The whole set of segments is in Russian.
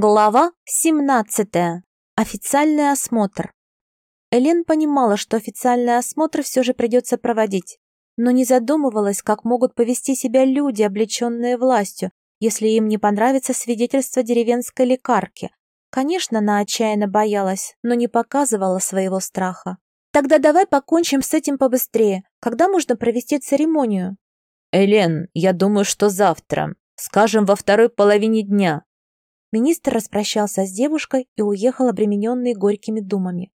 Глава 17. Официальный осмотр. Элен понимала, что официальный осмотр все же придется проводить, но не задумывалась, как могут повести себя люди, облеченные властью, если им не понравится свидетельство деревенской лекарки. Конечно, она отчаянно боялась, но не показывала своего страха. «Тогда давай покончим с этим побыстрее. Когда можно провести церемонию?» «Элен, я думаю, что завтра. Скажем, во второй половине дня. Министр распрощался с девушкой и уехал обремененный горькими думами.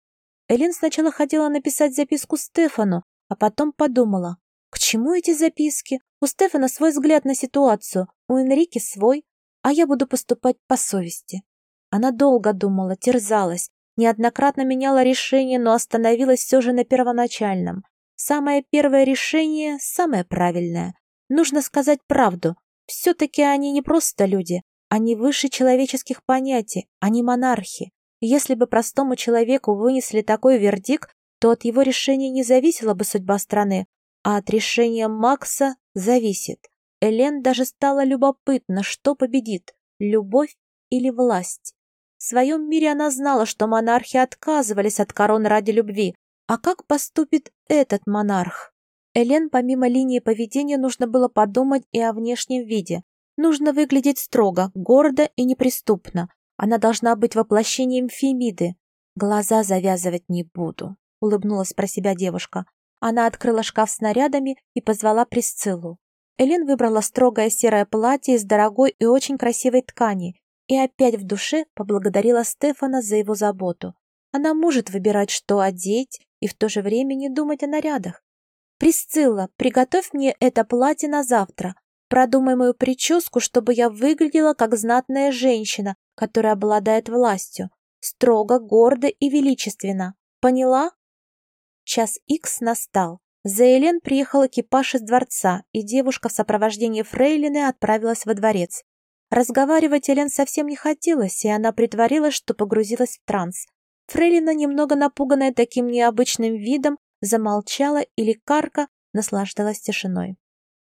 Элен сначала хотела написать записку Стефану, а потом подумала, к чему эти записки? У Стефана свой взгляд на ситуацию, у Энрики свой, а я буду поступать по совести. Она долго думала, терзалась, неоднократно меняла решение, но остановилась все же на первоначальном. Самое первое решение – самое правильное. Нужно сказать правду. Все-таки они не просто люди, они выше человеческих понятий, они монархи. Если бы простому человеку вынесли такой вердикт, то от его решения не зависела бы судьба страны, а от решения Макса зависит. Элен даже стало любопытно, что победит – любовь или власть. В своем мире она знала, что монархи отказывались от корон ради любви. А как поступит этот монарх? Элен помимо линии поведения нужно было подумать и о внешнем виде. Нужно выглядеть строго, гордо и неприступно. Она должна быть воплощением Фемиды. Глаза завязывать не буду, улыбнулась про себя девушка. Она открыла шкаф с нарядами и позвала Присциллу. Элен выбрала строгое серое платье из дорогой и очень красивой ткани и опять в душе поблагодарила Стефана за его заботу. Она может выбирать, что одеть, и в то же время не думать о нарядах. «Присцилла, приготовь мне это платье на завтра. Продумай мою прическу, чтобы я выглядела как знатная женщина, которая обладает властью. Строго, гордо и величественно. Поняла? Час икс настал. За Элен приехал экипаж из дворца, и девушка в сопровождении фрейлины отправилась во дворец. Разговаривать Элен совсем не хотелось, и она притворилась, что погрузилась в транс. Фрейлина, немного напуганная таким необычным видом, замолчала, и лекарка наслаждалась тишиной.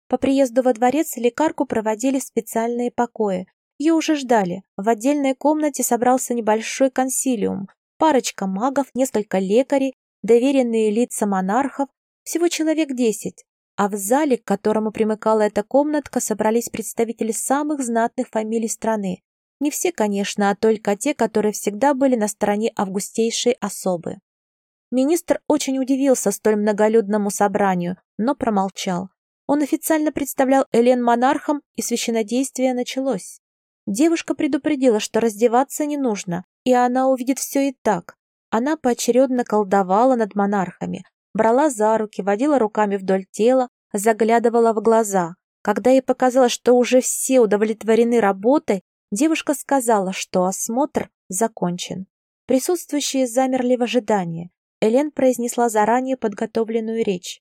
По приезду во дворец лекарку проводили в специальные покои. Ее уже ждали. В отдельной комнате собрался небольшой консилиум. Парочка магов, несколько лекарей, доверенные лица монархов, всего человек десять. А в зале, к которому примыкала эта комнатка, собрались представители самых знатных фамилий страны. Не все, конечно, а только те, которые всегда были на стороне августейшей особы. Министр очень удивился столь многолюдному собранию, но промолчал. Он официально представлял Элен монархом, и священнодействие началось. Девушка предупредила, что раздеваться не нужно, и она увидит все и так. Она поочередно колдовала над монархами, брала за руки, водила руками вдоль тела, заглядывала в глаза. Когда ей показалось, что уже все удовлетворены работой, девушка сказала, что осмотр закончен. Присутствующие замерли в ожидании. Элен произнесла заранее подготовленную речь.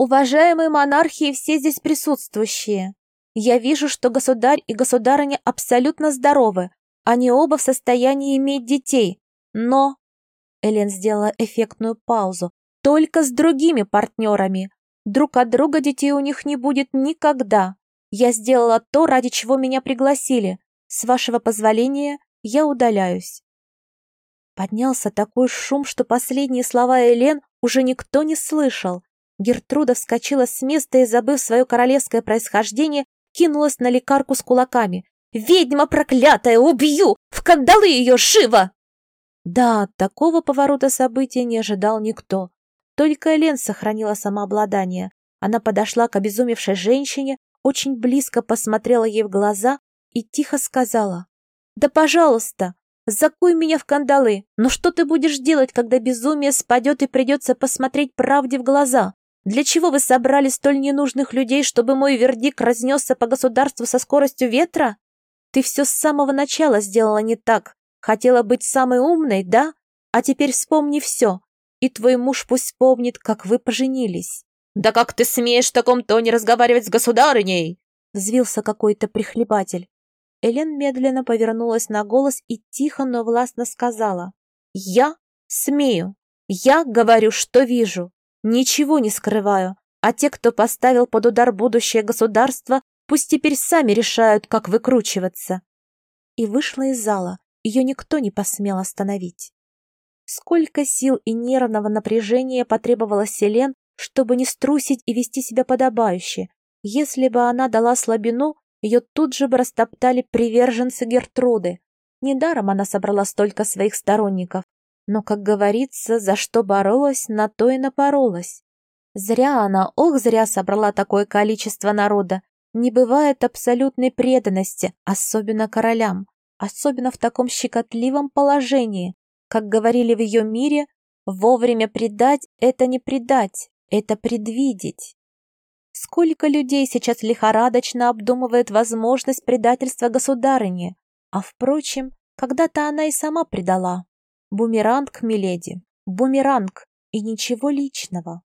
Уважаемые монархи и все здесь присутствующие, я вижу, что государь и государыня абсолютно здоровы. Они оба в состоянии иметь детей. Но...» Элен сделала эффектную паузу. «Только с другими партнерами. Друг от друга детей у них не будет никогда. Я сделала то, ради чего меня пригласили. С вашего позволения я удаляюсь». Поднялся такой шум, что последние слова Элен уже никто не слышал. Гертруда вскочила с места и, забыв свое королевское происхождение, кинулась на лекарку с кулаками. «Ведьма проклятая! Убью! В кандалы ее живо!» Да, такого поворота событий не ожидал никто. Только Элен сохранила самообладание. Она подошла к обезумевшей женщине, очень близко посмотрела ей в глаза и тихо сказала. «Да, пожалуйста, закуй меня в кандалы, но что ты будешь делать, когда безумие спадет и придется посмотреть правде в глаза? Для чего вы собрали столь ненужных людей, чтобы мой вердикт разнесся по государству со скоростью ветра? Ты все с самого начала сделала не так. Хотела быть самой умной, да? А теперь вспомни все. И твой муж пусть помнит, как вы поженились. «Да как ты смеешь в таком тоне разговаривать с государыней?» Взвился какой-то прихлебатель. Элен медленно повернулась на голос и тихо, но властно сказала. «Я смею. Я говорю, что вижу. Ничего не скрываю, а те, кто поставил под удар будущее государство, пусть теперь сами решают, как выкручиваться. и вышла из зала. Ее никто не посмел остановить. Сколько сил и нервного напряжения потребовалось Селен, чтобы не струсить и вести себя подобающе. Если бы она дала слабину, ее тут же бы растоптали приверженцы Гертруды. Недаром она собрала столько своих сторонников. Но, как говорится, за что боролась, на то и напоролась. Зря она, ох, зря собрала такое количество народа. Не бывает абсолютной преданности, особенно королям, особенно в таком щекотливом положении. Как говорили в ее мире, вовремя предать – это не предать, это предвидеть. Сколько людей сейчас лихорадочно обдумывает возможность предательства государыни, а, впрочем, когда-то она и сама предала. Бумеранг, миледи, бумеранг, и ничего личного.